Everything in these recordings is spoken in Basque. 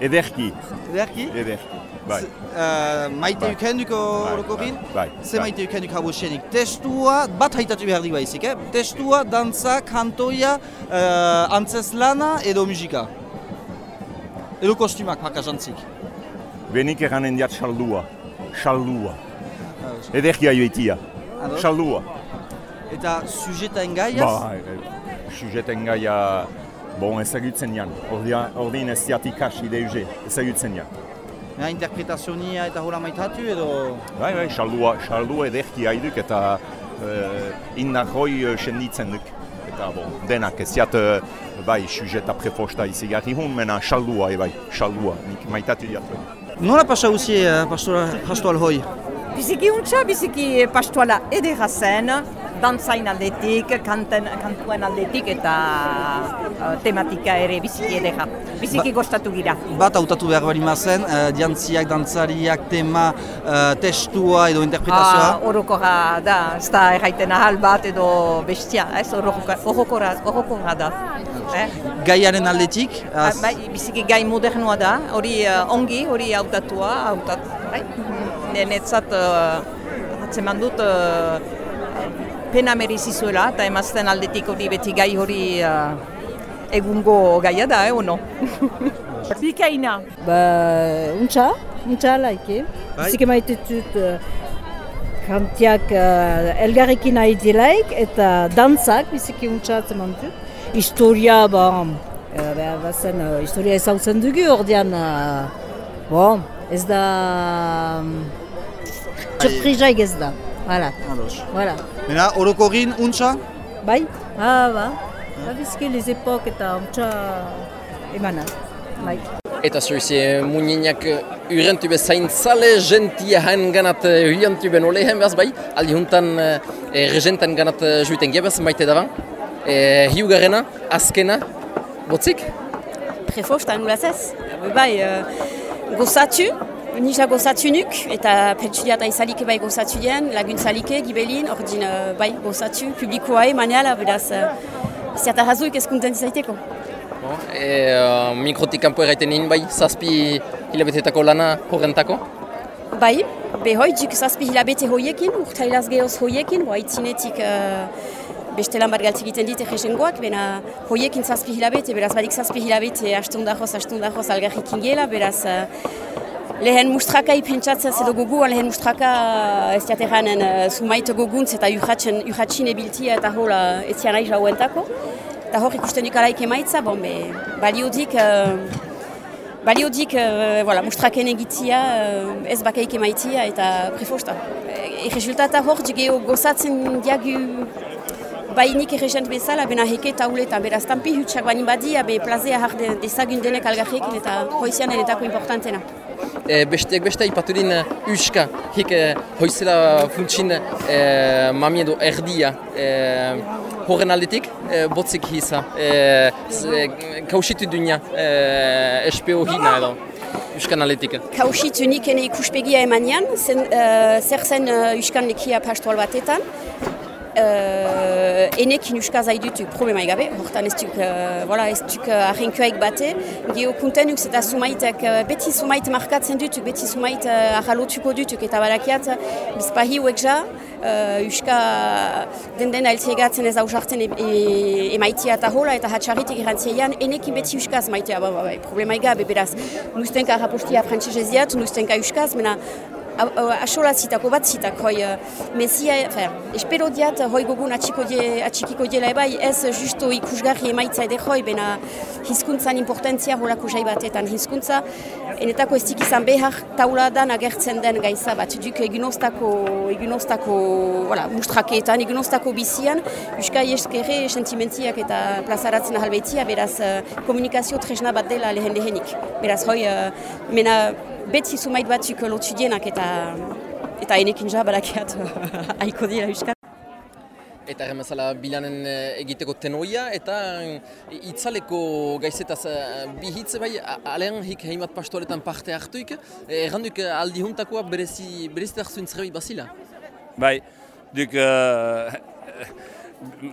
Ederki, Ederki? ederki. Bai, Uh, maite Bai. ukenduko bai, orokokin? bai, Ze bai. maite ukenduk hau esienik? Testua, bat haitatu behar dik baizik, eh? Testua, dantza, kantoia, uh, antzez lana edo musika. Edo kostumak haka jantzik. Benik eranen diat saldua, saldua. Ederkia joitia, Ados? saldua. Eta sujetaen gaiaz? Ba, e, sujeten gaia, bon, ezagutzen jan. Ordin ez diat ikas ideuze, ezagutzen jan. Ja, interpretazionia eta hola maitatu edo... Bai, bai, saldua, saldua ederki haiduk eta uh, innarroi uh, senditzen duk. Eta, bon, denak ez diat, uh, bai, sujeta prefosta izigarri hun, mena saldua, e, bai, saldua, nik maitatu diat. bai. Nola pasa huzi uh, pastoral, pastoral hoi? Biziki untxa, biziki pastoala edera zen, dantzain aldetik, kanten, kantuen aldetik eta uh, tematika ere biziki edera. Biziki gostatu gira. Bat hautatu behar bali mazen, uh, diantziak, dantzariak, tema, uh, testua edo interpretazioa. Ah, orokorra da, ez da erraiten ahal bat edo bestia, ez orokorra, orokorra, da. Eh? Gaiaren aldetik, Ah, az, Bai, biziki gai modernoa da, hori uh, ongi, hori hautatua, hautat, bai, netzat uh, atzeman dut uh, pena merezi zuela, eta emazten aldetik hori beti gai hori uh, egungo gaia da, eh, ono? Bikaina. Ba, untxa, untxa laike. Bai. Dut uh, kantiak uh, elgarrekin nahi dilaik eta dantzak biziki untxa atzeman dut. Historia, ba, uh, behar bazen, uh, historia ezautzen dugu ordean, uh, bon, ez da... Um, Surprizaik ez da, voilà, Ados. voilà. Mena, orokorrin, untxa? Bai, ah, ba, ba biziki les epok eta untxa emana, bai. Eta zuizi, muñinak urentu bezain zale, gentia hain ganat huiantu ben olehen behaz bai, aldi juntan e, regentan ganat juiten gebaz maite daban. E, hiugarrena, azkena, botzik? Prefosta nulaz ez. Bai, uh, gozatu, nisa gozatu nuk, eta pentsu diat aizalik bai gozatu dien, laguntzalike, gibelin, ordin uh, bai gozatu, publikoa emaneala, beraz, uh, ziata razuik ezkunten izaiteko. Bon, e, uh, mikrotik kanpo erraiten egin bai, zazpi hilabetetako lana horrentako. Bai, behoi, duk zazpi hilabete hoiekin, urtailaz gehoz hoiekin, boa itzinetik uh, beste lan bat galtzik egiten dit egesengoak, bena hoiekin zazpi hilabete, beraz badik zazpi hilabete astundajoz, astundajoz algarrik ingela, beraz uh, lehen mustraka ipentsatzea edo goguan lehen mustraka uh, ez diateranen uh, sumait goguntz eta urratxen, urratxin ebiltia eta hola ez zian aiz hauentako. Eta hor ikusten duk emaitza, bon, be, baliodik uh, baliodik uh, voilà, mustraken egitia uh, ez bakaik emaitia eta prefosta. E, resultata hor geho gozatzen diagu bainik errezent bezala, bena heke eta uletan, beraz tampi hutsak bani badia, be plazea har de, dezagun denek algarrekin eta hoizian eretako importantena. E, besteak beste ipatu din uh, uska, hik uh, hoizela funtsin uh, mami edo erdia uh, horren aldetik, uh, botzik hisa, uh, z- kausitu dunia uh, SPO hina edo, uskan aldetik. Kausit nik ene ikuspegia emanean, zen, uh, zer zen uh, lekia pastoal batetan, uh, enekin uska zaidutuk problema gabe, hortan ez duk, uh, voilà, ez duk uh, bate, geho kuntenuk eta sumaitek, uh, beti sumait markatzen dutuk, beti sumait uh, ahalotuko dutuk, eta barakiat, bizpahi huek ja, uh, uska den den altziegatzen ez ausartzen e, e, emaitia eta hola, eta hatxarritik erantziean, enekin beti uskaz maitea, ba, ba, ba, problema gabe, beraz, nuztenka rapostia frantzesez nuztenka uskaz, mena, asola zitako bat zitak, hoi, mesia, fer, espero diat, hoi gogun atxiko die, atxikiko diela ebai, ez justo ikusgarri emaitza ede hoi, bena hizkuntzan importantzia holako jai batetan hizkuntza, enetako ez izan behar tauladan agertzen den gaiza bat, duk egunoztako, egunoztako, voilà, mustrakeetan, egunoztako bizian, Euskai eskerre sentimentiak eta plazaratzen ahalbetia, beraz komunikazio tresna bat dela lehen lehenik. Beraz, hoi, mena beti sumait batzuk lotu dienak eta eta enekin ja badakiat aiko dira Euskal. Eta erremezala bilanen eh, egiteko tenoia eta eh, itzaleko gaizetaz eh, bi hitz bai, alean hik heimat pastoretan parte hartuik, erranduk aldi juntakoa berezi, berezi zerbait bazila. Bai, duk uh,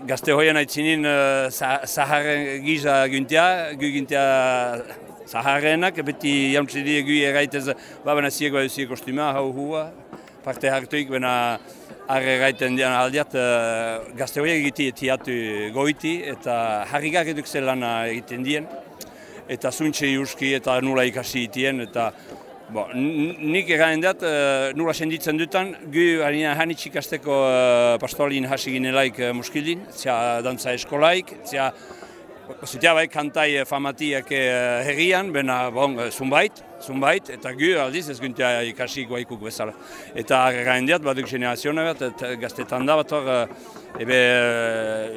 gazte hoien aitzinin uh, zaharren giza guntia, gu guntia zaharrenak, beti jauntzi die gu egaitez, ba bena ziego edo kostuma, hau hua, parte hartuik, bena arre gaiten dian aldiat, uh, gazte horiek egiti etiatu goiti, eta harrigak eduk zelana egiten dien, eta zuntxe iuski eta nula ikasi itien, eta Bo, nik eganen dut, uh, nula senditzen dutan, gu harina hanitxik azteko uh, pastoralin hasi ginelaik uh, muskildin, zea dantza eskolaik, zea Zitea bai kantai famatiak uh, herrian, bena bon, zunbait, zunbait, eta gu aldiz ez guntea ikasi guaikuk bezala. Eta gain diat, baduk generazioa bat, et, gaztetan da bat hor, ebe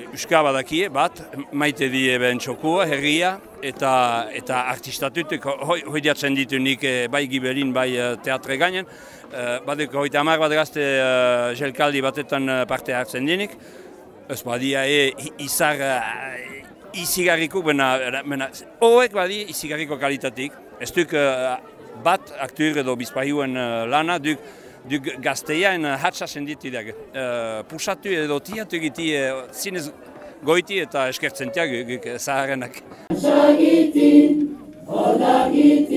uh, badakie, bat, maite di ebe entxokua, herria, eta eta artistatutik hoi, hoi diatzen ditu nik eh, bai gibelin, bai teatre gainen. Baduk hoi tamar bat gazte jelkaldi batetan parte hartzen dinik. Ez badia e, izar izigarriko, bena, bena, horrek badi izigarriko kalitatik. Ez duk uh, bat aktur edo bizpahioen uh, lana, duk, duk gazteiaen uh, hatsa senditu. Uh, pusatu edo tiatu egiti uh, zinez goiti eta eskertzen tiag guk zaharrenak. Sagitin, odagitin,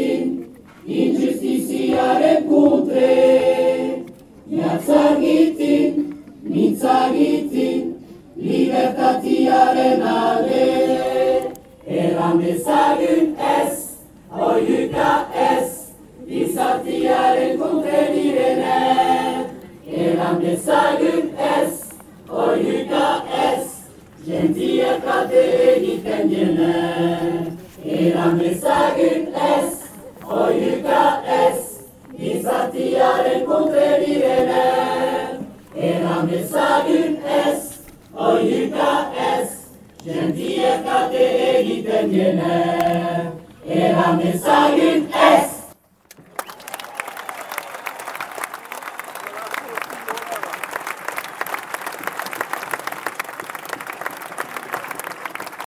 grande sagum es, oyuka es, gentia kate egiten Grande sagum es, oyuka es, gizatiaren kontre direne. Grande sagum es, oyuka es, gentia kate egiten diene. Grande sagum es,